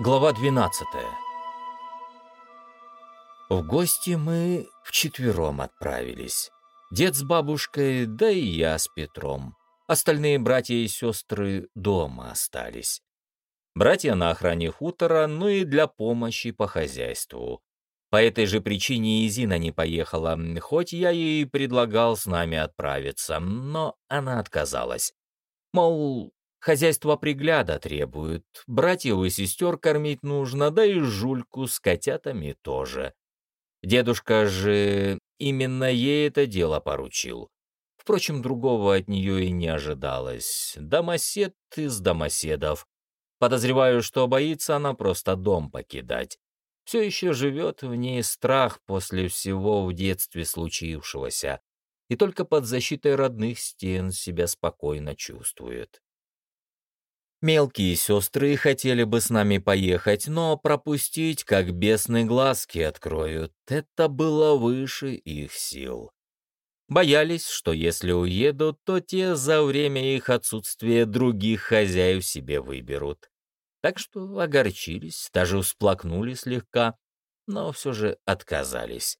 Глава 12 В гости мы вчетвером отправились. Дед с бабушкой, да и я с Петром. Остальные братья и сестры дома остались. Братья на охране хутора, ну и для помощи по хозяйству. По этой же причине и Зина не поехала, хоть я ей предлагал с нами отправиться, но она отказалась. Мол, Хозяйство пригляда требует, братьев и сестер кормить нужно, да и жульку с котятами тоже. Дедушка же именно ей это дело поручил. Впрочем, другого от нее и не ожидалось. Домосед из домоседов. Подозреваю, что боится она просто дом покидать. Все еще живет в ней страх после всего в детстве случившегося, и только под защитой родных стен себя спокойно чувствует. Мелкие сестры хотели бы с нами поехать, но пропустить, как бесные глазки откроют, это было выше их сил. Боялись, что если уедут, то те за время их отсутствия других хозяев себе выберут. Так что огорчились, даже всплакнули слегка, но все же отказались.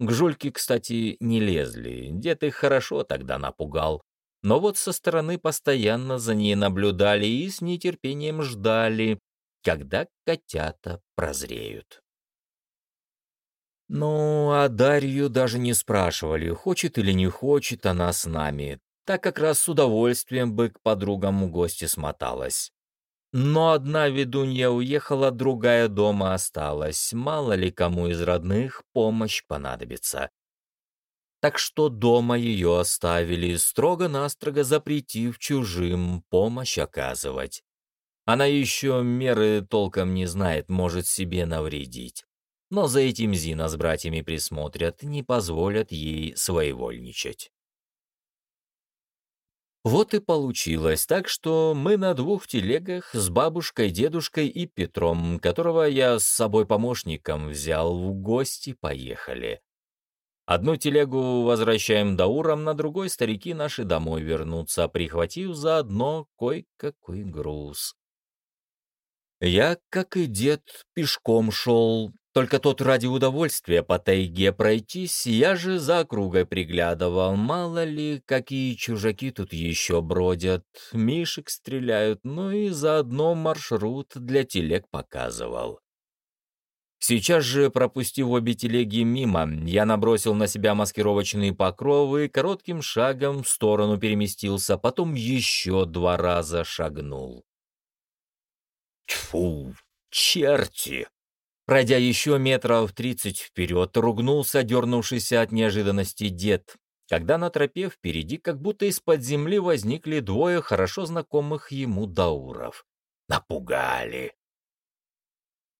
К Жульке, кстати, не лезли, дед их хорошо тогда напугал но вот со стороны постоянно за ней наблюдали и с нетерпением ждали, когда котята прозреют. Ну, а Дарью даже не спрашивали, хочет или не хочет она с нами, так как раз с удовольствием бы к подругам в гости смоталась. Но одна ведунья уехала, другая дома осталась, мало ли кому из родных помощь понадобится так что дома ее оставили, строго-настрого запретив чужим помощь оказывать. Она еще меры толком не знает, может себе навредить. Но за этим Зина с братьями присмотрят, не позволят ей своевольничать. Вот и получилось так, что мы на двух телегах с бабушкой, дедушкой и Петром, которого я с собой помощником взял, в гости поехали. Одну телегу возвращаем даурам, на другой старики наши домой вернутся, прихватив заодно кой-какой груз. Я, как и дед, пешком шел, только тот ради удовольствия по тайге пройтись, я же за округой приглядывал, мало ли, какие чужаки тут еще бродят, мишек стреляют, ну и заодно маршрут для телег показывал. Сейчас же, пропустив обе телеги мимо, я набросил на себя маскировочные покровы и коротким шагом в сторону переместился, потом еще два раза шагнул. Тьфу, черти! Пройдя еще метров тридцать вперед, ругнулся дернувшийся от неожиданности дед, когда на тропе впереди как будто из-под земли возникли двое хорошо знакомых ему дауров. Напугали.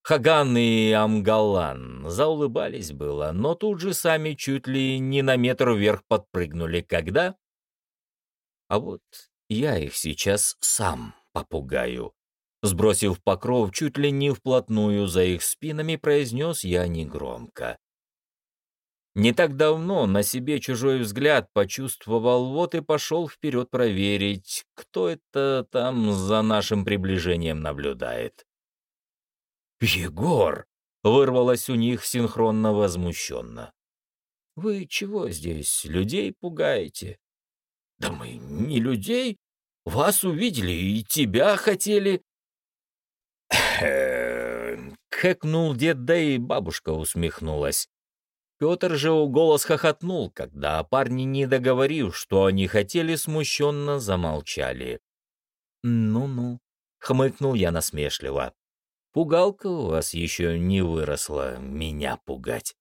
Хаган и Амгалан заулыбались было, но тут же сами чуть ли не на метр вверх подпрыгнули. Когда? А вот я их сейчас сам попугаю. Сбросив покров чуть ли не вплотную за их спинами, произнес я негромко. Не так давно на себе чужой взгляд почувствовал, вот и пошел вперед проверить, кто это там за нашим приближением наблюдает. «Егор!» — вырвалось у них синхронно возмущенно. «Вы чего здесь, людей пугаете?» «Да мы не людей. Вас увидели и тебя хотели...» Хэкнул дед, да и бабушка усмехнулась. Петр же у голос хохотнул, когда парни, не договорив, что они хотели, смущенно замолчали. «Ну-ну», — хмыкнул я насмешливо. Пугалка у вас еще не выросла меня пугать.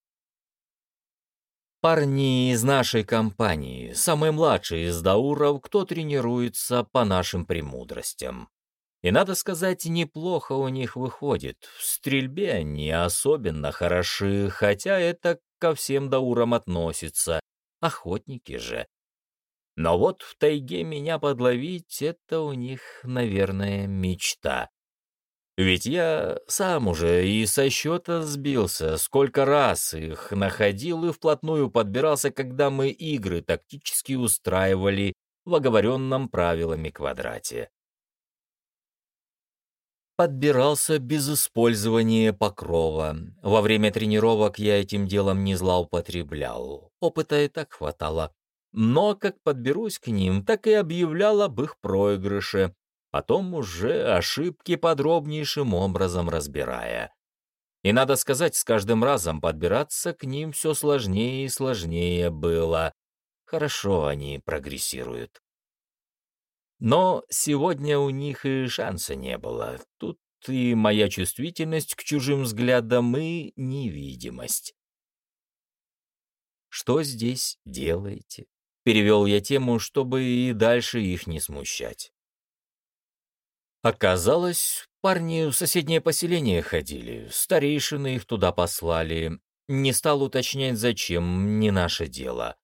Парни из нашей компании, самые младшие из дауров, кто тренируется по нашим премудростям. И, надо сказать, неплохо у них выходит. В стрельбе они особенно хороши, хотя это ко всем даурам относится. Охотники же. Но вот в тайге меня подловить — это у них, наверное, мечта. Ведь я сам уже и со счета сбился, сколько раз их находил и вплотную подбирался, когда мы игры тактически устраивали в оговоренном правилами квадрате. подбирался без использования покрова. Во время тренировок я этим делом не злоупотреблял. Опыта и так хватало. Но как подберусь к ним, так и объявлял об их проигрыше, потом уже ошибки подробнейшим образом разбирая. И надо сказать, с каждым разом подбираться к ним все сложнее и сложнее было. Хорошо они прогрессируют. Но сегодня у них и шанса не было. Тут и моя чувствительность к чужим взглядам, и невидимость. «Что здесь делаете?» — перевел я тему, чтобы и дальше их не смущать. Оказалось, парни в соседнее поселение ходили, старейшины их туда послали. Не стал уточнять, зачем, не наше дело.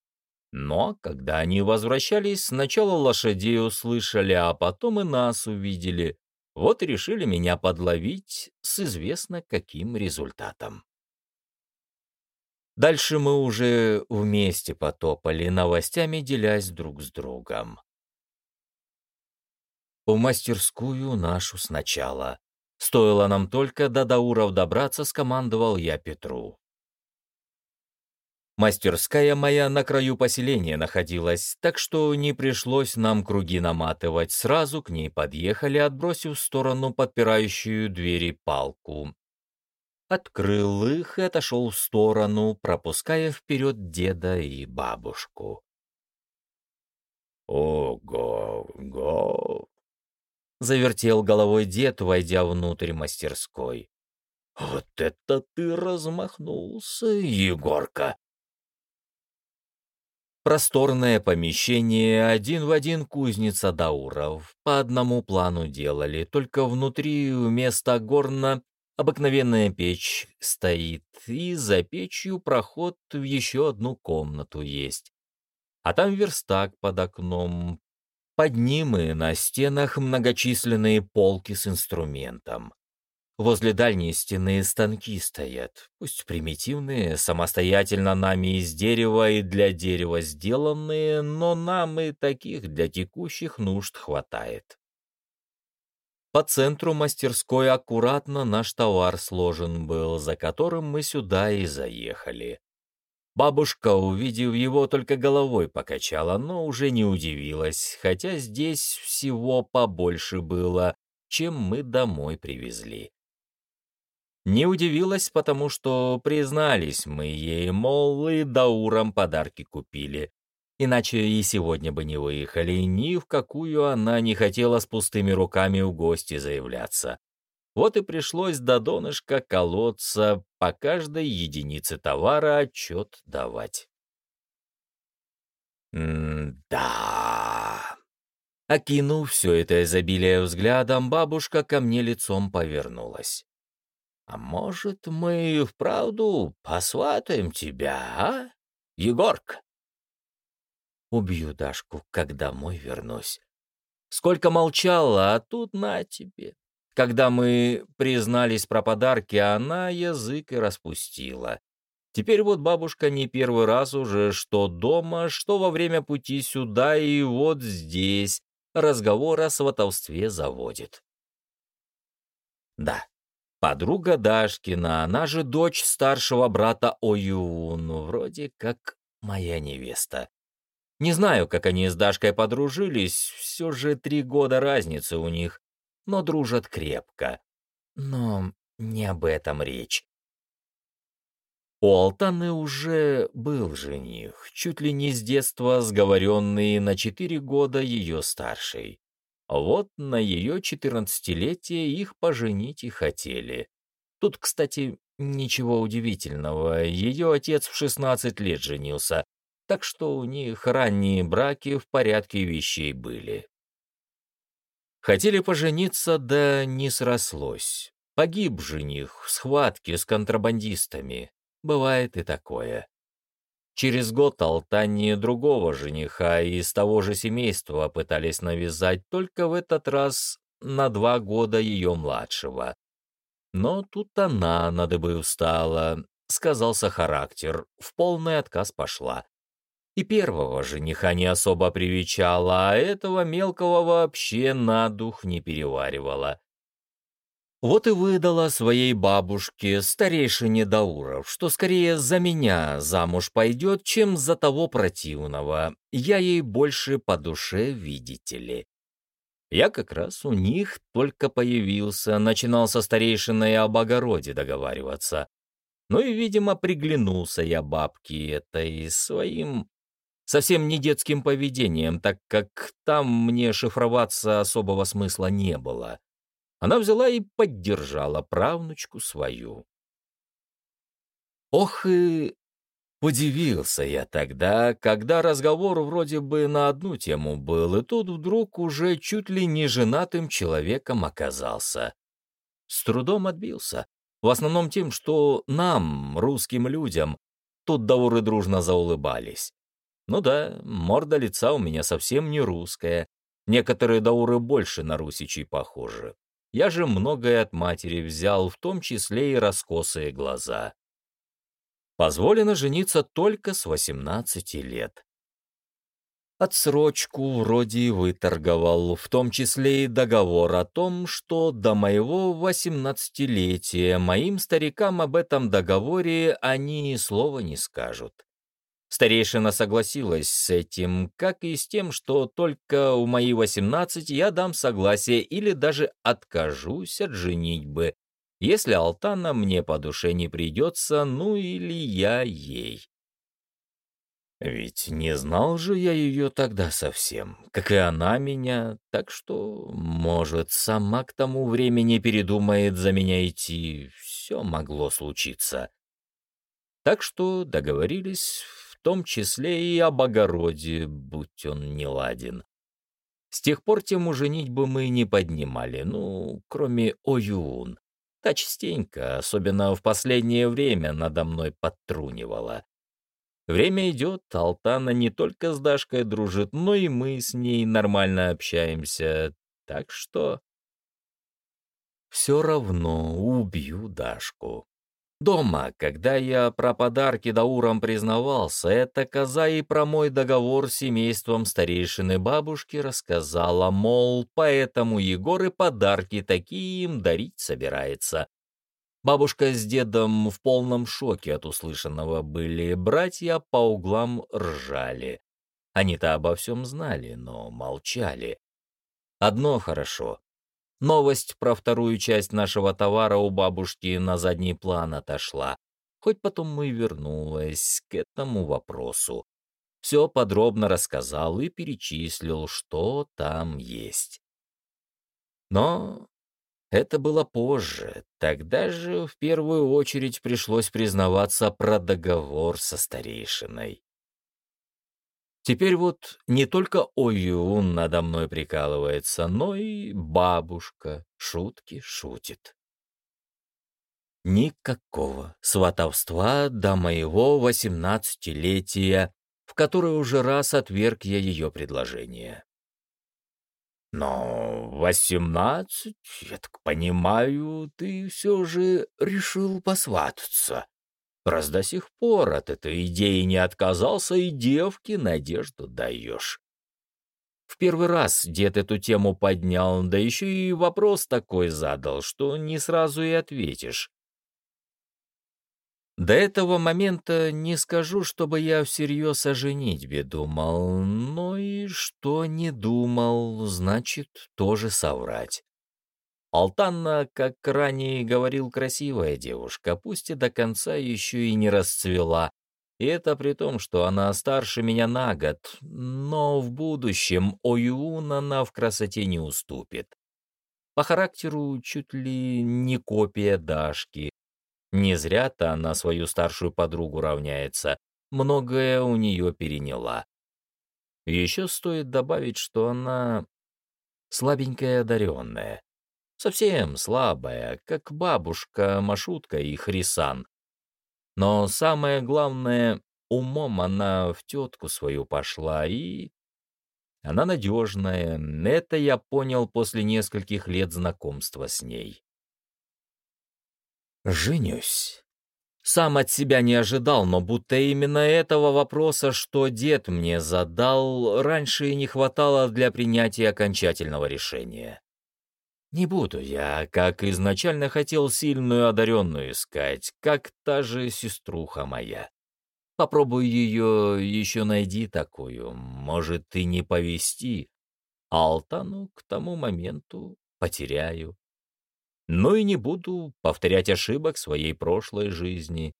Но, когда они возвращались, сначала лошадей услышали, а потом и нас увидели. Вот решили меня подловить с известно каким результатом. Дальше мы уже вместе потопали, новостями делясь друг с другом. В мастерскую нашу сначала. Стоило нам только до Дауров добраться, скомандовал я Петру. Мастерская моя на краю поселения находилась, так что не пришлось нам круги наматывать. Сразу к ней подъехали, отбросив в сторону подпирающую двери палку. Открыл их и отошел в сторону, пропуская вперед деда и бабушку. «Ого-го!» — завертел головой дед, войдя внутрь мастерской. «Вот это ты размахнулся, Егорка!» Просторное помещение, один в один кузница Дауров. По одному плану делали, только внутри вместо горна обыкновенная печь стоит, и за печью проход в еще одну комнату есть. А там верстак под окном. Под ним и на стенах многочисленные полки с инструментом. Возле дальней стены станки стоят, пусть примитивные, самостоятельно нами из дерева и для дерева сделанные, но нам и таких для текущих нужд хватает. По центру мастерской аккуратно наш товар сложен был, за которым мы сюда и заехали. Бабушка, увидев его, только головой покачала, но уже не удивилась, хотя здесь всего побольше было, чем мы домой привезли. Не удивилась, потому что признались мы ей, мол, и Даурам подарки купили. Иначе и сегодня бы не выехали, ни в какую она не хотела с пустыми руками у гости заявляться. Вот и пришлось до донышка колоться, по каждой единице товара отчет давать. «М-да...» Окинув все это изобилие взглядом, бабушка ко мне лицом повернулась. А может, мы вправду посватаем тебя, а, Егорка? Убью Дашку, когда домой вернусь. Сколько молчала, а тут на тебе. Когда мы признались про подарки, она язык и распустила. Теперь вот бабушка не первый раз уже, что дома, что во время пути сюда и вот здесь разговор о сватовстве заводит. Да, Подруга Дашкина, она же дочь старшего брата Оюну, вроде как моя невеста. Не знаю, как они с Дашкой подружились, все же три года разницы у них, но дружат крепко. Но не об этом речь. У Алтаны уже был жених, чуть ли не с детства сговоренный на четыре года ее старший. Вот на ее четырнадцатилетие их поженить и хотели. Тут, кстати, ничего удивительного, ее отец в шестнадцать лет женился, так что у них ранние браки в порядке вещей были. Хотели пожениться, да не срослось. Погиб жених в схватке с контрабандистами. Бывает и такое. Через год Алтане другого жениха из того же семейства пытались навязать, только в этот раз на два года ее младшего. Но тут она на дыбы устала, сказался характер, в полный отказ пошла. И первого жениха не особо привечала, а этого мелкого вообще на дух не переваривала. Вот и выдала своей бабушке, старейшине Дауров, что скорее за меня замуж пойдет, чем за того противного. Я ей больше по душе, видите ли. Я как раз у них только появился, начинал со старейшиной об огороде договариваться. Ну и, видимо, приглянулся я бабке этой своим совсем не детским поведением, так как там мне шифроваться особого смысла не было. Она взяла и поддержала правнучку свою. Ох и Удивился я тогда, когда разговор вроде бы на одну тему был, и тут вдруг уже чуть ли не женатым человеком оказался. С трудом отбился. В основном тем, что нам, русским людям, тут дауры дружно заулыбались. Ну да, морда лица у меня совсем не русская. Некоторые дауры больше на русичей похожи. Я же многое от матери взял, в том числе и раскосые глаза позволено жениться только с 18 лет. Отсрочку вроде выторговал, в том числе и договор о том, что до моего восемнадцатилетия моим старикам об этом договоре они ни слова не скажут. Старейшина согласилась с этим, как и с тем, что только у мои восемнадцать я дам согласие или даже откажусь от женитьбы, если Алтана мне по душе не придется, ну или я ей. Ведь не знал же я ее тогда совсем, как и она меня, так что, может, сама к тому времени передумает за меня идти, все могло случиться. Так что договорились том числе и об огороде, будь он не ладен. С тех пор тему женитьбы мы не поднимали, ну, кроме Оюун. Та частенько, особенно в последнее время, надо мной подтрунивала. Время идет, Алтана не только с Дашкой дружит, но и мы с ней нормально общаемся, так что... Все равно убью Дашку. Дома, когда я про подарки Даурам признавался, эта коза и про мой договор с семейством старейшины бабушки рассказала, мол, поэтому Егор и подарки такие им дарить собирается. Бабушка с дедом в полном шоке от услышанного были, братья по углам ржали. Они-то обо всем знали, но молчали. Одно хорошо, Новость про вторую часть нашего товара у бабушки на задний план отошла. Хоть потом мы вернулась к этому вопросу. Все подробно рассказал и перечислил, что там есть. Но это было позже. Тогда же в первую очередь пришлось признаваться про договор со старейшиной. Теперь вот не только Оюн надо мной прикалывается, но и бабушка шутки шутит. Никакого сватовства до моего восемнадцатилетия, в которое уже раз отверг я ее предложение. Но восемнадцать, я так понимаю, ты все же решил посвататься. Раз до сих пор от этой идеи не отказался, и девке надежду даешь. В первый раз дед эту тему поднял, да еще и вопрос такой задал, что не сразу и ответишь. До этого момента не скажу, чтобы я всерьез о женитьбе думал, но и что не думал, значит, тоже соврать. Алтанна, как ранее говорил, красивая девушка, пусть и до конца еще и не расцвела. И это при том, что она старше меня на год, но в будущем Оюун она в красоте не уступит. По характеру чуть ли не копия Дашки. Не зря-то она свою старшую подругу равняется, многое у нее переняла. Еще стоит добавить, что она слабенькая одаренная. Совсем слабая, как бабушка Машутка и Хрисан. Но самое главное, умом она в тетку свою пошла, и... Она надежная, это я понял после нескольких лет знакомства с ней. «Женюсь». Сам от себя не ожидал, но будто именно этого вопроса, что дед мне задал, раньше и не хватало для принятия окончательного решения. Не буду я, как изначально хотел, сильную одаренную искать, как та же сеструха моя. Попробуй ее еще найди такую, может, и не повести, Алтану к тому моменту потеряю. Но и не буду повторять ошибок своей прошлой жизни.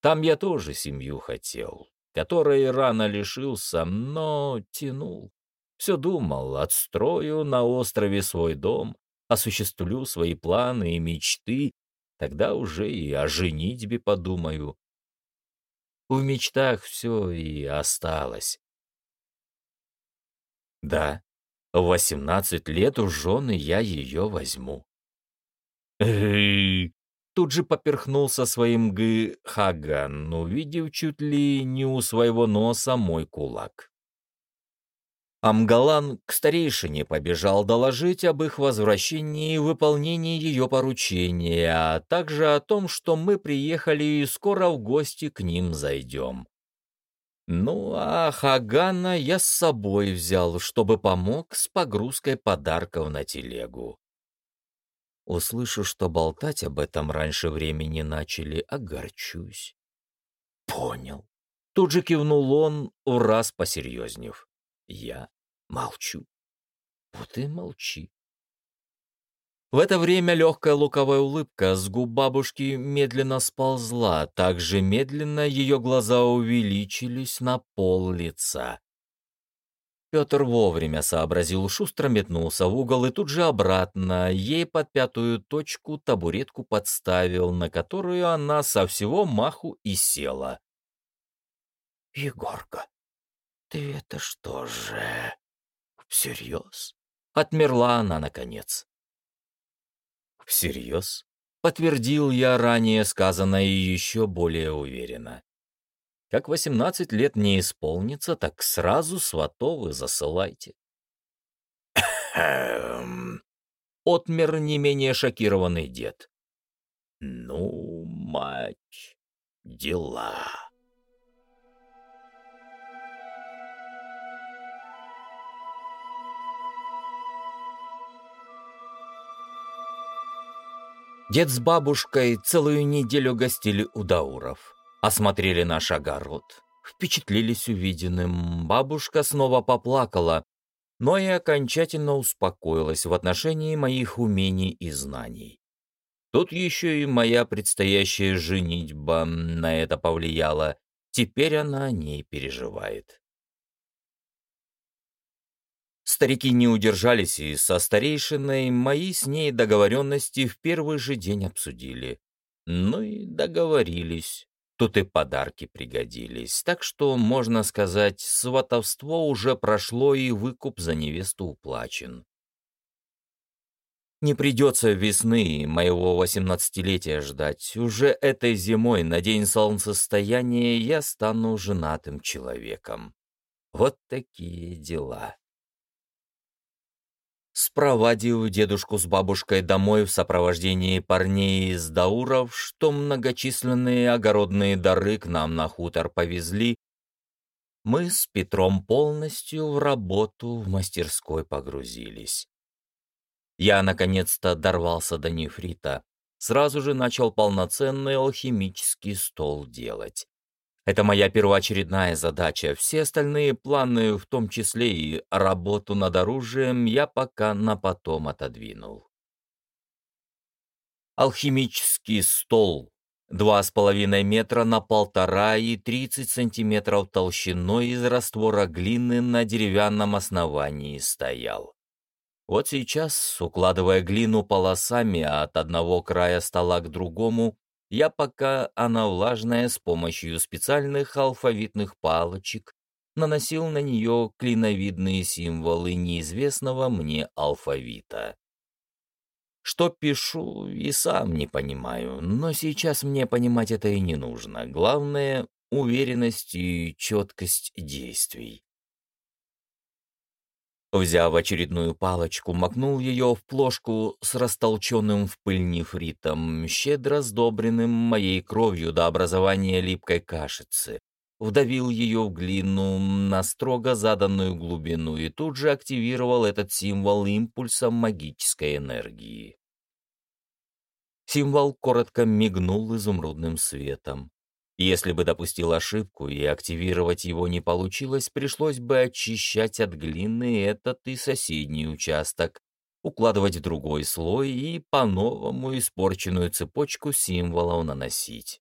Там я тоже семью хотел, которой рано лишился, но тянул. Все думал, отстрою на острове свой дом, осуществлю свои планы и мечты, тогда уже и о женитьбе подумаю. В мечтах все и осталось. Да, в восемнадцать лет у жены я ее возьму. Эй! Тут же поперхнулся своим г Хаган, увидев чуть ли не у своего носа мой кулак. Амгалан к старейшине побежал доложить об их возвращении и выполнении ее поручения, а также о том, что мы приехали и скоро в гости к ним зайдем. Ну, а Хагана я с собой взял, чтобы помог с погрузкой подарков на телегу. Услышу, что болтать об этом раньше времени начали, огорчусь. Понял. Тут же кивнул он, раз посерьезнев. Я молчу. Вот и молчи. В это время легкая луковая улыбка с губ бабушки медленно сползла, так же медленно ее глаза увеличились на пол лица. Петр вовремя сообразил, шустро метнулся в угол и тут же обратно, ей под пятую точку табуретку подставил, на которую она со всего маху и села. «Егорка, ты это что же, всерьез?» Отмерла она, наконец. «Всерьез?» — подтвердил я ранее сказанное еще более уверенно. Как восемнадцать лет не исполнится, так сразу сватовы засылайте. Отмер не менее шокированный дед. Ну, мать, дела. Дед с бабушкой целую неделю гостили у Дауров. Осмотрели наш огород. Впечатлились увиденным. Бабушка снова поплакала, но и окончательно успокоилась в отношении моих умений и знаний. Тут еще и моя предстоящая женитьба на это повлияла. Теперь она о ней переживает. Старики не удержались и со старейшиной мои с ней договоренности в первый же день обсудили. Ну и договорились. Тут и подарки пригодились, так что, можно сказать, сватовство уже прошло и выкуп за невесту уплачен. Не придется весны моего восемнадцатилетия ждать. Уже этой зимой на день солнцестояния я стану женатым человеком. Вот такие дела. Спровадив дедушку с бабушкой домой в сопровождении парней из Дауров, что многочисленные огородные дары к нам на хутор повезли, мы с Петром полностью в работу в мастерской погрузились. Я наконец-то дорвался до нефрита, сразу же начал полноценный алхимический стол делать. Это моя первоочередная задача. Все остальные планы, в том числе и работу над оружием, я пока на потом отодвинул. Алхимический стол. Два с половиной метра на полтора и тридцать сантиметров толщиной из раствора глины на деревянном основании стоял. Вот сейчас, укладывая глину полосами от одного края стола к другому, я пока она влажная с помощью специальных алфавитных палочек наносил на нее клиновидные символы неизвестного мне алфавита. Что пишу, и сам не понимаю, но сейчас мне понимать это и не нужно. Главное — уверенность и четкость действий. Взяв очередную палочку, макнул ее в плошку с растолченным в пыль нефритом, щедро сдобренным моей кровью до образования липкой кашицы. вдавил ее в глину на строго заданную глубину и тут же активировал этот символ импульсом магической энергии. Символ коротко мигнул изумрудным светом. Если бы допустил ошибку и активировать его не получилось, пришлось бы очищать от глины этот и соседний участок, укладывать другой слой и по-новому испорченную цепочку символов наносить.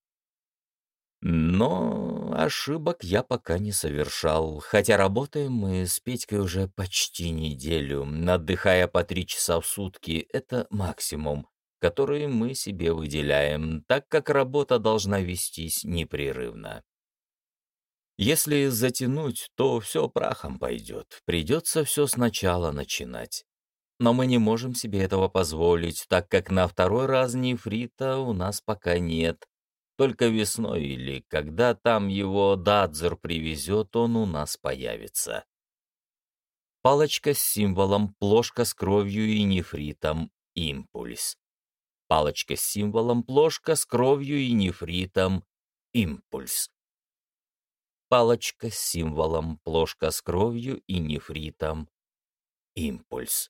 Но ошибок я пока не совершал, хотя работаем мы с Петькой уже почти неделю, отдыхая по три часа в сутки, это максимум, который мы себе выделяем, так как работа должна вестись непрерывно. Если затянуть, то все прахом пойдет, придется все сначала начинать. Но мы не можем себе этого позволить, так как на второй раз нефрита у нас пока нет, только весной или когда там его Дадзер привезет, он у нас появится. Палочка с символом, плошка с кровью и нефритом, импульс. Палочка с символом, плошка с кровью и нефритом, импульс. Палочка с символом, плошка с кровью и нефритом, импульс.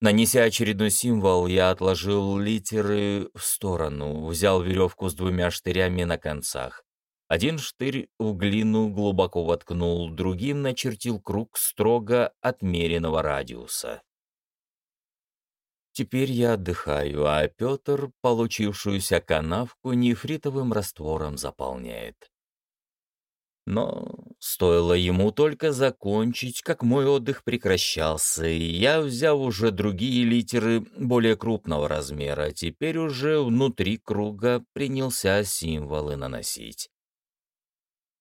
Нанеся очередной символ, я отложил литеры в сторону, взял веревку с двумя штырями на концах. Один штырь в глину глубоко воткнул, другим начертил круг строго отмеренного радиуса. Теперь я отдыхаю, а Петр получившуюся канавку нефритовым раствором заполняет. Но стоило ему только закончить, как мой отдых прекращался, и я, взяв уже другие литеры более крупного размера, теперь уже внутри круга принялся символы наносить.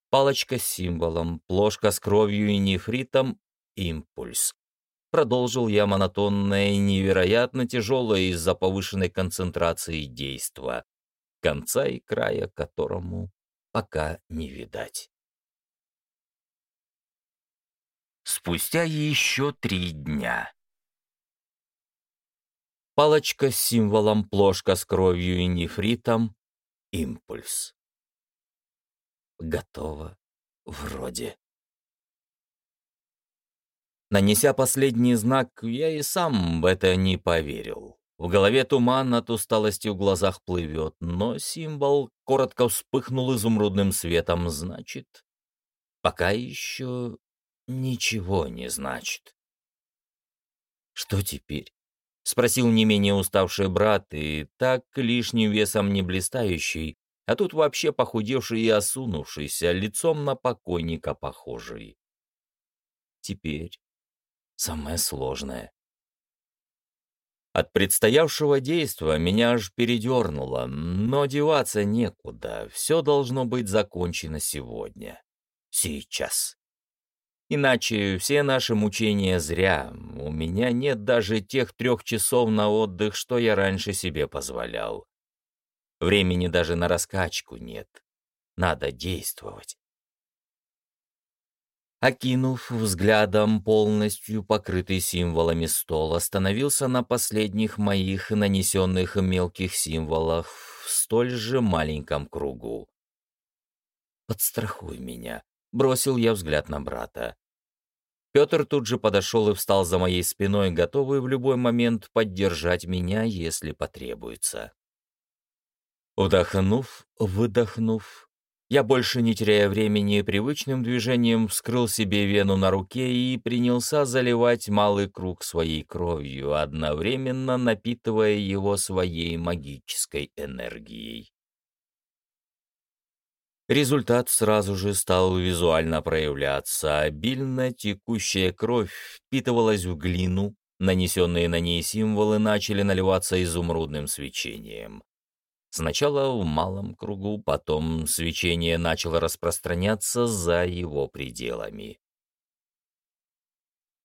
Палочка с символом, плошка с кровью и нефритом — импульс. Продолжил я монотонное и невероятно тяжелое из-за повышенной концентрации действа, конца и края которому пока не видать. спустя еще три дня. Палочка с символом плошка с кровью и нефритом — импульс. Готово. Вроде. Нанеся последний знак, я и сам в это не поверил. В голове туман от усталости в глазах плывет, но символ коротко вспыхнул изумрудным светом, значит, пока еще ничего не значит. «Что теперь?» — спросил не менее уставший брат, и так лишним весом не блистающий, а тут вообще похудевший и осунувшийся, лицом на покойника похожий. Теперь самое сложное. От предстоявшего действа меня аж передернуло, но деваться некуда, все должно быть закончено сегодня. Сейчас. Иначе все наши мучения зря. У меня нет даже тех трех часов на отдых, что я раньше себе позволял. Времени даже на раскачку нет. Надо действовать. Окинув взглядом полностью покрытый символами стол, остановился на последних моих нанесенных мелких символах в столь же маленьком кругу. «Подстрахуй меня», Бросил я взгляд на брата. Петр тут же подошел и встал за моей спиной, готовый в любой момент поддержать меня, если потребуется. Вдохнув, выдохнув, я больше не теряя времени, привычным движением вскрыл себе вену на руке и принялся заливать малый круг своей кровью, одновременно напитывая его своей магической энергией. Результат сразу же стал визуально проявляться. Обильно текущая кровь впитывалась в глину, нанесенные на ней символы начали наливаться изумрудным свечением. Сначала в малом кругу, потом свечение начало распространяться за его пределами.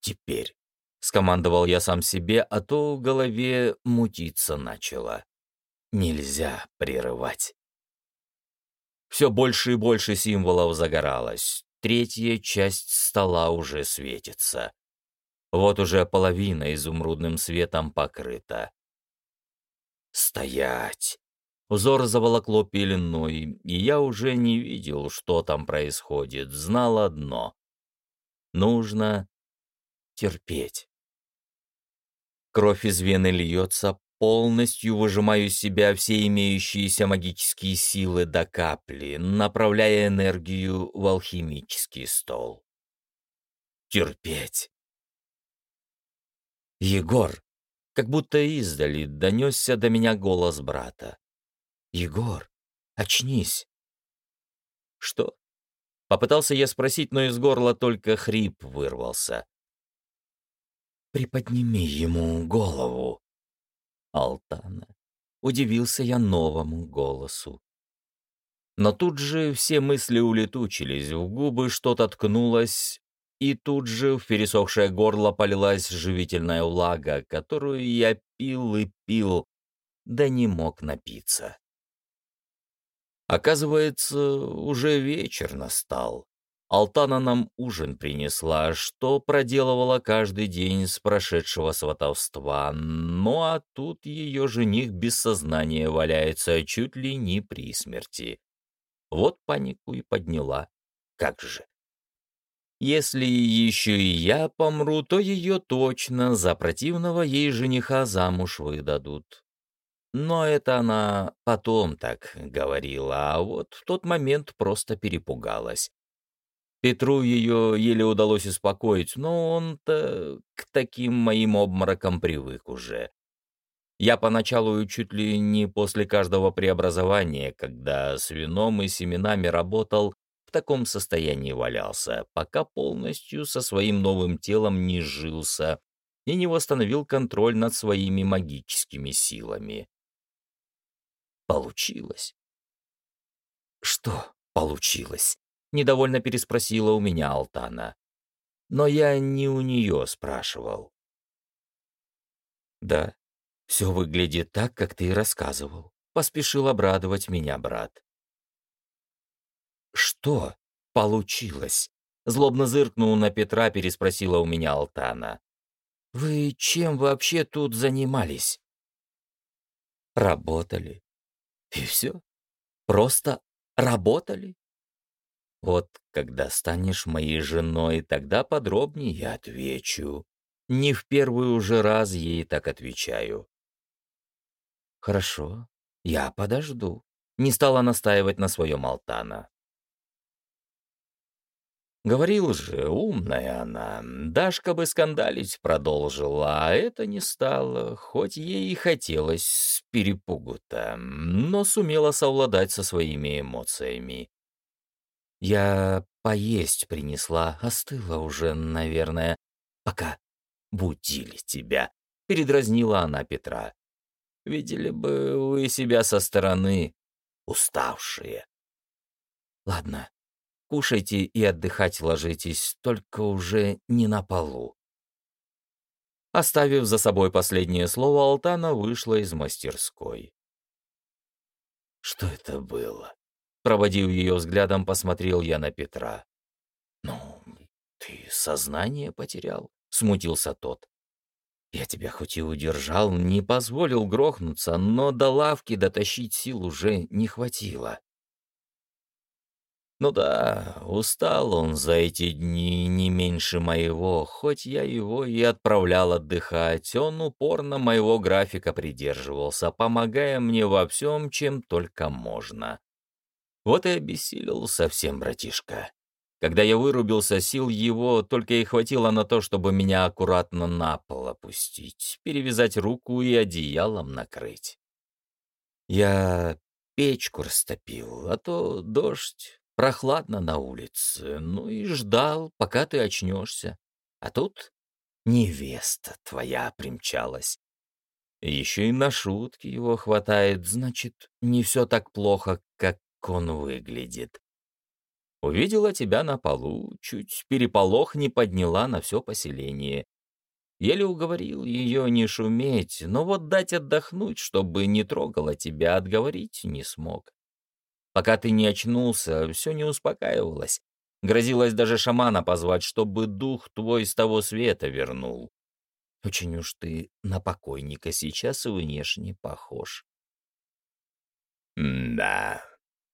«Теперь», — скомандовал я сам себе, а то в голове мутиться начало. «Нельзя прерывать». Все больше и больше символов загоралось. Третья часть стола уже светится. Вот уже половина изумрудным светом покрыта. «Стоять!» Взор заволокло пеленой, и я уже не видел, что там происходит, знал одно — нужно терпеть. Кровь из вены льется, полностью выжимаю из себя все имеющиеся магические силы до капли, направляя энергию в алхимический стол. Терпеть. Егор, как будто издали, донесся до меня голос брата. «Егор, очнись!» «Что?» Попытался я спросить, но из горла только хрип вырвался. «Приподними ему голову!» Алтана. Удивился я новому голосу. Но тут же все мысли улетучились, в губы что-то ткнулось, и тут же в пересохшее горло полилась живительная влага, которую я пил и пил, да не мог напиться. Оказывается, уже вечер настал. Алтана нам ужин принесла, что проделывала каждый день с прошедшего сватовства, ну а тут ее жених без сознания валяется чуть ли не при смерти. Вот панику и подняла. Как же. Если еще и я помру, то ее точно за противного ей жениха замуж выдадут. Но это она потом так говорила, а вот в тот момент просто перепугалась. Петру ее еле удалось успокоить, но он-то к таким моим обморокам привык уже. Я поначалу чуть ли не после каждого преобразования, когда с вином и семенами работал, в таком состоянии валялся, пока полностью со своим новым телом не сжился и не восстановил контроль над своими магическими силами. Получилось. Что получилось? Недовольно переспросила у меня Алтана. Но я не у нее спрашивал. Да, все выглядит так, как ты и рассказывал. Поспешил обрадовать меня брат. Что получилось? Злобно зыркнул на Петра, переспросила у меня Алтана. «Вы чем вообще тут занимались?» «Работали. И все? Просто работали? Вот когда станешь моей женой, тогда подробнее я отвечу. Не в первый уже раз ей так отвечаю. Хорошо, я подожду. Не стала настаивать на своем Алтана. Говорил же, умная она. Дашка бы скандалить продолжила, а это не стало, хоть ей и хотелось с перепугу-то, но сумела совладать со своими эмоциями. Я поесть принесла, остыла уже, наверное, пока будили тебя, передразнила она Петра. Видели бы вы себя со стороны, уставшие. Ладно, Кушайте и отдыхать ложитесь, только уже не на полу. Оставив за собой последнее слово, Алтана вышла из мастерской. «Что это было?» Проводив ее взглядом, посмотрел я на Петра. «Ну, ты сознание потерял?» — смутился тот. «Я тебя хоть и удержал, не позволил грохнуться, но до лавки дотащить сил уже не хватило». Ну да, устал он за эти дни не меньше моего, хоть я его и отправлял отдыхать, он упорно моего графика придерживался, помогая мне во всем, чем только можно. Вот и обессилел совсем братишка. Когда я вырубился, сил его только и хватило на то, чтобы меня аккуратно на пол опустить, перевязать руку и одеялом накрыть. Я печку растопил, а то дождь Прохладно на улице, ну и ждал, пока ты очнешься. А тут невеста твоя примчалась. Еще и на шутки его хватает, значит, не все так плохо, как он выглядит. Увидела тебя на полу, чуть переполох не подняла на все поселение. Еле уговорил ее не шуметь, но вот дать отдохнуть, чтобы не трогала тебя, отговорить не смог. Пока ты не очнулся, все не успокаивалось. Грозилось даже шамана позвать, чтобы дух твой с того света вернул. Очень уж ты на покойника сейчас и внешне похож. Да,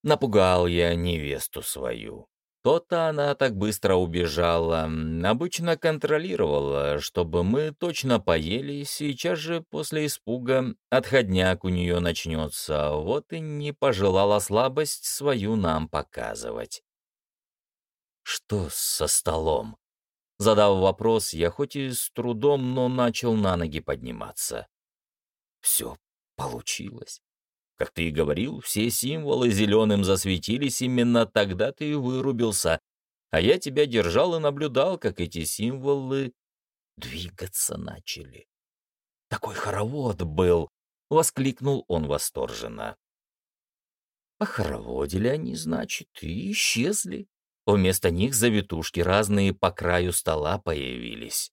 напугал я невесту свою. То-то она так быстро убежала. Обычно контролировала, чтобы мы точно поели, сейчас же после испуга отходняк у нее начнется, вот и не пожелала слабость свою нам показывать. Что со столом? Задав вопрос, я хоть и с трудом, но начал на ноги подниматься. Все получилось. Как ты и говорил, все символы зеленым засветились, именно тогда ты и вырубился. А я тебя держал и наблюдал, как эти символы двигаться начали. Такой хоровод был, — воскликнул он восторженно. Похороводили они, значит, и исчезли. Вместо них завитушки разные по краю стола появились.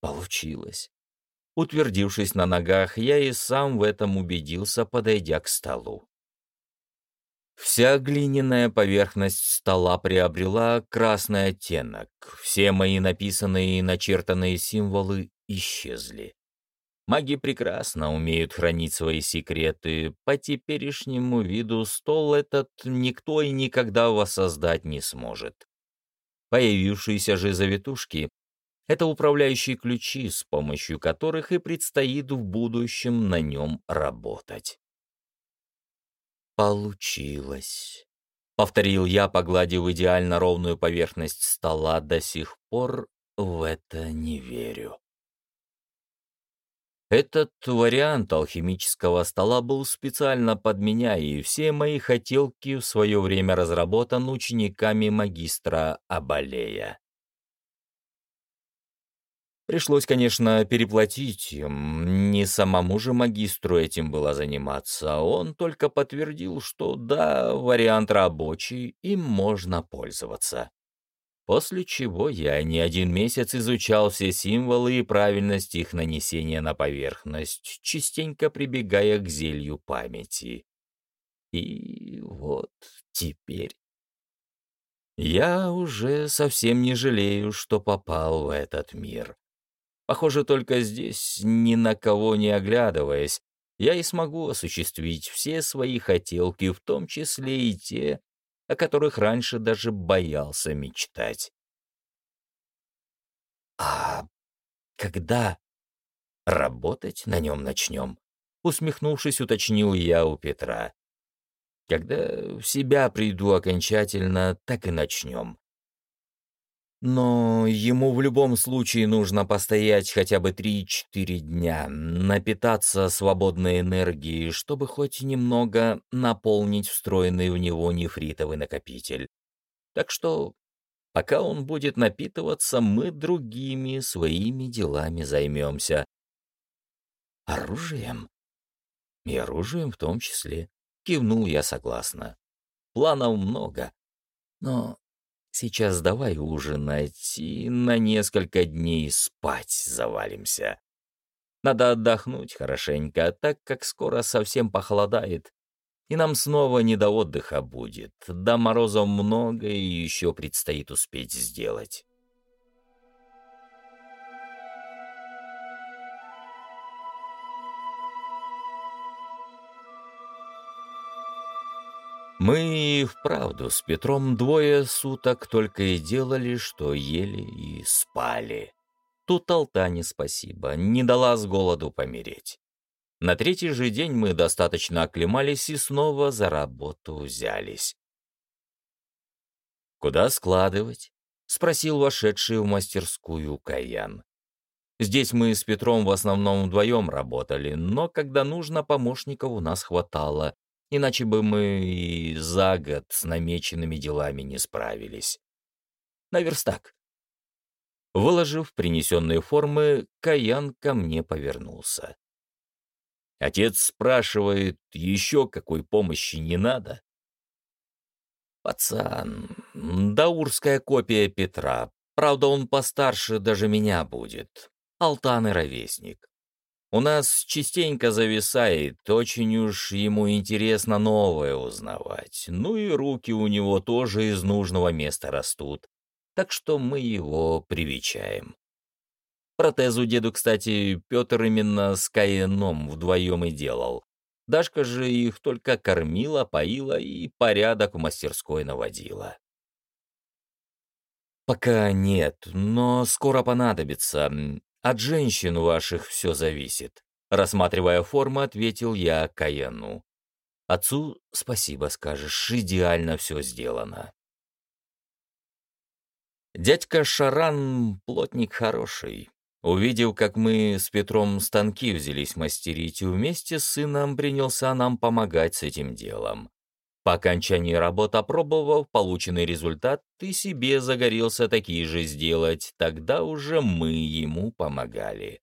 Получилось. Утвердившись на ногах, я и сам в этом убедился, подойдя к столу. Вся глиняная поверхность стола приобрела красный оттенок. Все мои написанные и начертанные символы исчезли. Маги прекрасно умеют хранить свои секреты. По теперешнему виду стол этот никто и никогда воссоздать не сможет. Появившиеся же завитушки это управляющие ключи, с помощью которых и предстоит в будущем на нем работать. «Получилось», — повторил я, погладив идеально ровную поверхность стола, до сих пор в это не верю. Этот вариант алхимического стола был специально под меня, и все мои хотелки в свое время разработан учениками магистра Абалея. Пришлось, конечно, переплатить. Не самому же магистру этим было заниматься. Он только подтвердил, что да, вариант рабочий, им можно пользоваться. После чего я не один месяц изучал все символы и правильность их нанесения на поверхность, частенько прибегая к зелью памяти. И вот теперь... Я уже совсем не жалею, что попал в этот мир. Похоже, только здесь, ни на кого не оглядываясь, я и смогу осуществить все свои хотелки, в том числе и те, о которых раньше даже боялся мечтать. «А когда работать на нем начнем?» Усмехнувшись, уточнил я у Петра. «Когда в себя приду окончательно, так и начнем. Но ему в любом случае нужно постоять хотя бы 3-4 дня, напитаться свободной энергией, чтобы хоть немного наполнить встроенный в него нефритовый накопитель. Так что, пока он будет напитываться, мы другими своими делами займемся. Оружием? И оружием в том числе. Кивнул я согласно. Планов много. Но Сейчас давай ужинать и на несколько дней спать завалимся. Надо отдохнуть хорошенько, так как скоро совсем похолодает, и нам снова не до отдыха будет. До морозов много и еще предстоит успеть сделать. Мы и вправду с Петром двое суток только и делали, что ели и спали. Тут Алтане спасибо, не дала с голоду помереть. На третий же день мы достаточно оклемались и снова за работу взялись. «Куда складывать?» — спросил вошедший в мастерскую Каян. Здесь мы с Петром в основном вдвоем работали, но когда нужно, помощников у нас хватало, иначе бы мы и за год с намеченными делами не справились. На верстак. Выложив принесенные формы, Каян ко мне повернулся. Отец спрашивает, еще какой помощи не надо? Пацан, даурская копия Петра. Правда, он постарше даже меня будет. Алтан и ровесник. У нас частенько зависает, очень уж ему интересно новое узнавать. Ну и руки у него тоже из нужного места растут, так что мы его привечаем. Протезу деду, кстати, Петр именно с Каином вдвоем и делал. Дашка же их только кормила, поила и порядок в мастерской наводила. «Пока нет, но скоро понадобится. От женщин ваших все зависит», — рассматривая форму, ответил я Каену. «Отцу спасибо скажешь, идеально все сделано». Дядька Шаран — плотник хороший. Увидев, как мы с Петром станки взялись мастерить, вместе с сыном принялся нам помогать с этим делом. По окончании работы опробовав полученный результат, ты себе загорелся такие же сделать, тогда уже мы ему помогали.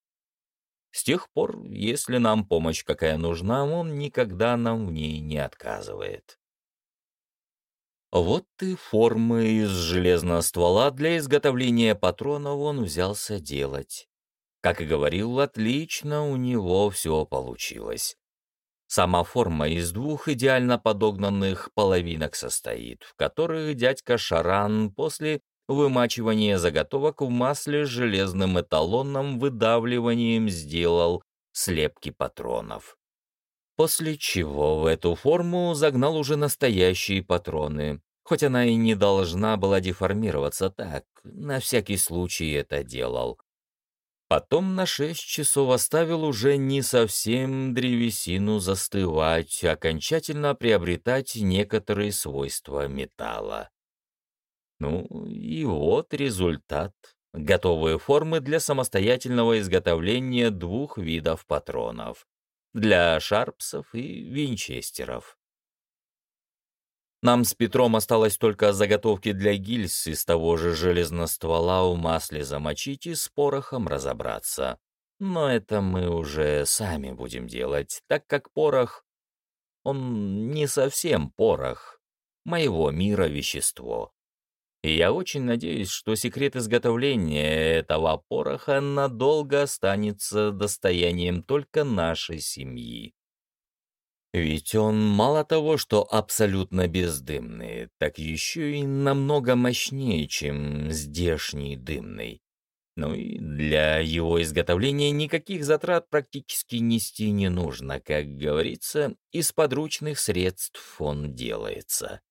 С тех пор, если нам помощь какая нужна, он никогда нам в ней не отказывает. Вот и формы из железного ствола для изготовления патронов он взялся делать. Как и говорил, отлично у него все получилось. Сама форма из двух идеально подогнанных половинок состоит, в которых дядька Шаран после вымачивания заготовок в масле с железным эталоном выдавливанием сделал слепки патронов. После чего в эту форму загнал уже настоящие патроны, хоть она и не должна была деформироваться так, на всякий случай это делал. Потом на шесть часов оставил уже не совсем древесину застывать, окончательно приобретать некоторые свойства металла. Ну и вот результат. Готовые формы для самостоятельного изготовления двух видов патронов. Для шарпсов и винчестеров. Нам с Петром осталось только заготовки для гильз из того же железного ствола в масле замочить и с порохом разобраться. Но это мы уже сами будем делать, так как порох, он не совсем порох, моего мира вещество. И я очень надеюсь, что секрет изготовления этого пороха надолго останется достоянием только нашей семьи. Ведь он мало того, что абсолютно бездымный, так еще и намного мощнее, чем здешний дымный. Ну и для его изготовления никаких затрат практически нести не нужно, как говорится, из подручных средств он делается.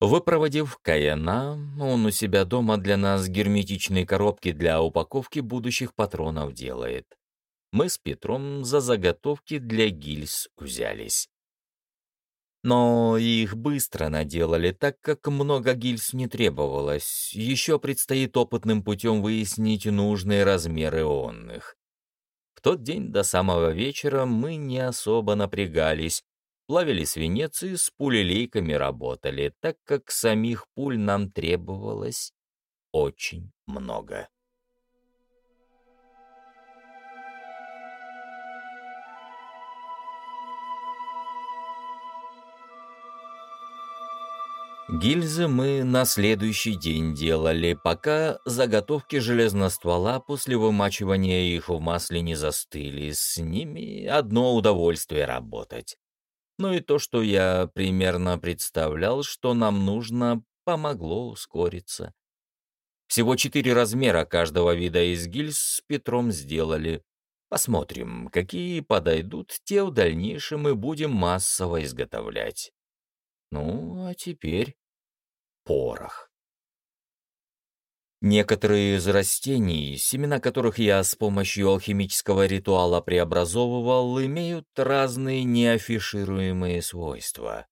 Выпроводив Каяна, он у себя дома для нас герметичные коробки для упаковки будущих патронов делает мы с Петром за заготовки для гильз взялись. Но их быстро наделали, так как много гильз не требовалось. Еще предстоит опытным путем выяснить нужные размеры онных. В тот день до самого вечера мы не особо напрягались, плавили свинец и с пулелейками работали, так как самих пуль нам требовалось очень много. Гильзы мы на следующий день делали, пока заготовки железного ствола после вымачивания их в масле не застыли. С ними одно удовольствие работать. Ну и то, что я примерно представлял, что нам нужно, помогло ускориться. Всего четыре размера каждого вида из гильз с Петром сделали. Посмотрим, какие подойдут, те в дальнейшем мы будем массово изготовлять. Ну, а теперь порох. Некоторые из растений, семена которых я с помощью алхимического ритуала преобразовывал, имеют разные неафишируемые свойства,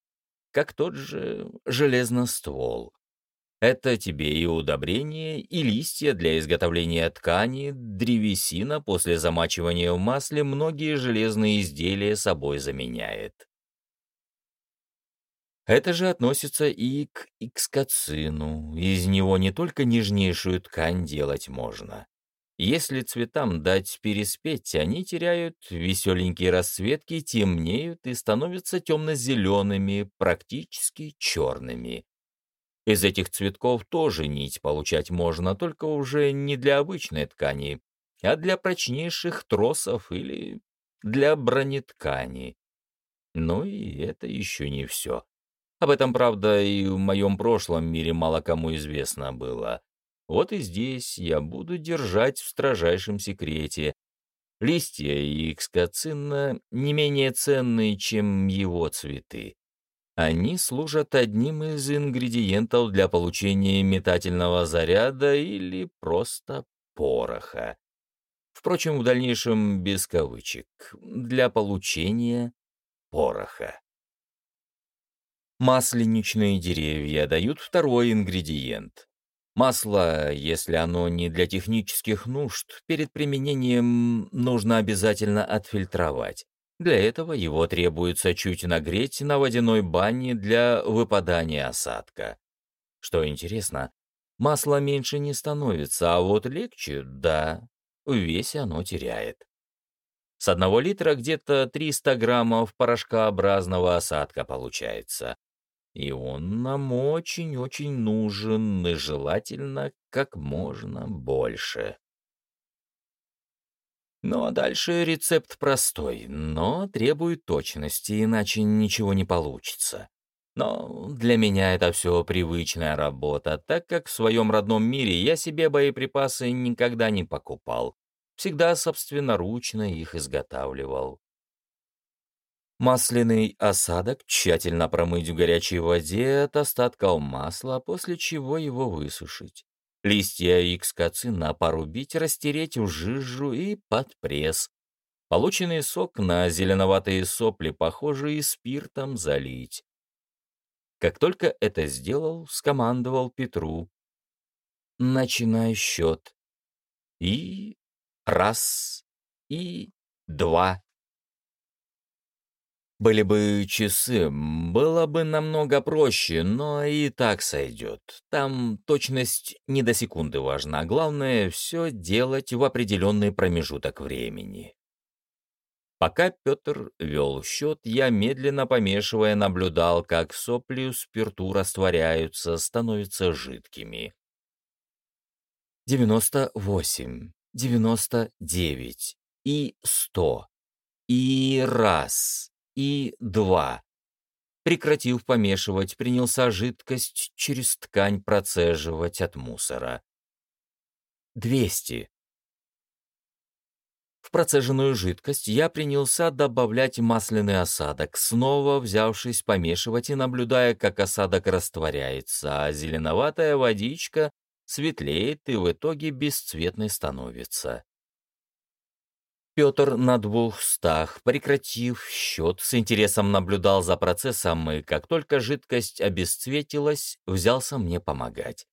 как тот же железноствол. Это тебе и удобрение, и листья для изготовления ткани, древесина после замачивания в масле многие железные изделия собой заменяет. Это же относится и к икскацину. Из него не только нежнейшую ткань делать можно. Если цветам дать переспеть, они теряют веселенькие расцветки, темнеют и становятся темно-зелеными, практически черными. Из этих цветков тоже нить получать можно, только уже не для обычной ткани, а для прочнейших тросов или для бронеткани. Ну и это еще не все. Об этом, правда, и в моем прошлом мире мало кому известно было. Вот и здесь я буду держать в строжайшем секрете. Листья икскоцина не менее ценные, чем его цветы. Они служат одним из ингредиентов для получения метательного заряда или просто пороха. Впрочем, в дальнейшем без кавычек. Для получения пороха. Масленичные деревья дают второй ингредиент. Масло, если оно не для технических нужд, перед применением нужно обязательно отфильтровать. Для этого его требуется чуть нагреть на водяной бане для выпадания осадка. Что интересно, масло меньше не становится, а вот легче, да, в весе оно теряет. С одного литра где-то 300 граммов порошкообразного осадка получается. И он нам очень-очень нужен, и желательно как можно больше. Ну а дальше рецепт простой, но требует точности, иначе ничего не получится. Но для меня это все привычная работа, так как в своем родном мире я себе боеприпасы никогда не покупал. Всегда собственноручно их изготавливал. Масляный осадок тщательно промыть в горячей воде от остатков масла, после чего его высушить. Листья икскоцина порубить, растереть в жижу и под пресс. Полученный сок на зеленоватые сопли, похожие спиртом, залить. Как только это сделал, скомандовал Петру. «Начинай счет». И раз, и два. Были бы часы, было бы намного проще, но и так сойдет. Там точность не до секунды важна, главное — все делать в определенный промежуток времени. Пока Петр вел счет, я, медленно помешивая, наблюдал, как сопли в спирту растворяются, становятся жидкими. Девяносто восемь, девяносто девять и сто. И раз и два. Прекратив помешивать, принялся жидкость через ткань процеживать от мусора. Двести. В процеженную жидкость я принялся добавлять масляный осадок, снова взявшись помешивать и наблюдая, как осадок растворяется, а зеленоватая водичка светлеет и в итоге бесцветной становится. Петр на двухстах, прекратив счет, с интересом наблюдал за процессом и, как только жидкость обесцветилась, взялся мне помогать.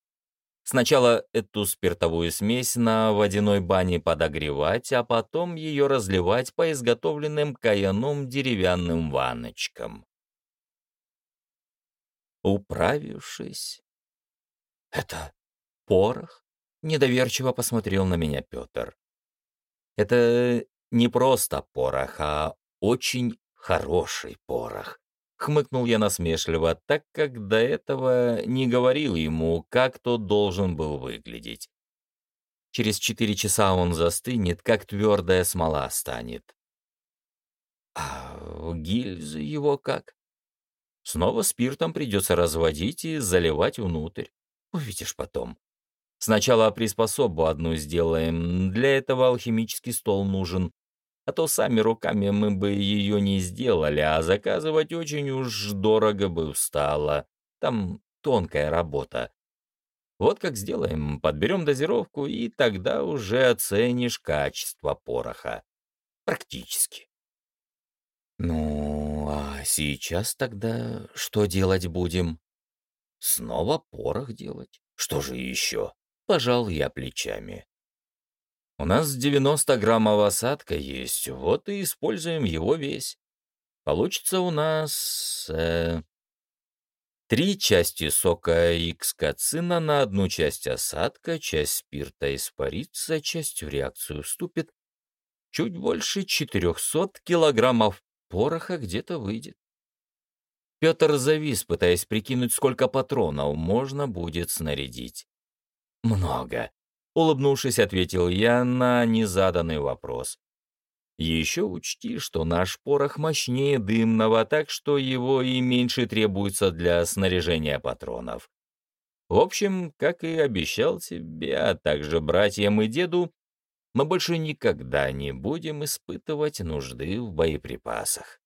Сначала эту спиртовую смесь на водяной бане подогревать, а потом ее разливать по изготовленным каяном деревянным ванночкам. Управившись... «Это порох?» — недоверчиво посмотрел на меня Петр. «Это не просто порох, а очень хороший порох. Хмыкнул я насмешливо, так как до этого не говорил ему, как тот должен был выглядеть. Через четыре часа он застынет, как твердая смола станет. А гильзы его как? Снова спиртом придется разводить и заливать внутрь. Увидишь потом. Сначала приспособу одну сделаем. Для этого алхимический стол нужен. А то сами руками мы бы ее не сделали, а заказывать очень уж дорого бы стало. Там тонкая работа. Вот как сделаем, подберем дозировку, и тогда уже оценишь качество пороха. Практически. Ну, а сейчас тогда что делать будем? Снова порох делать? Что же еще? Пожал я плечами. У нас 90 граммов осадка есть, вот и используем его весь. Получится у нас... Э, три части сока икскоцина на одну часть осадка, часть спирта испарится, часть в реакцию вступит. Чуть больше 400 килограммов пороха где-то выйдет. Петр завис, пытаясь прикинуть, сколько патронов можно будет снарядить. «Много», — улыбнувшись, ответил я на незаданный вопрос. «Еще учти, что наш порох мощнее дымного, так что его и меньше требуется для снаряжения патронов. В общем, как и обещал тебе, а также братьям и деду, мы больше никогда не будем испытывать нужды в боеприпасах.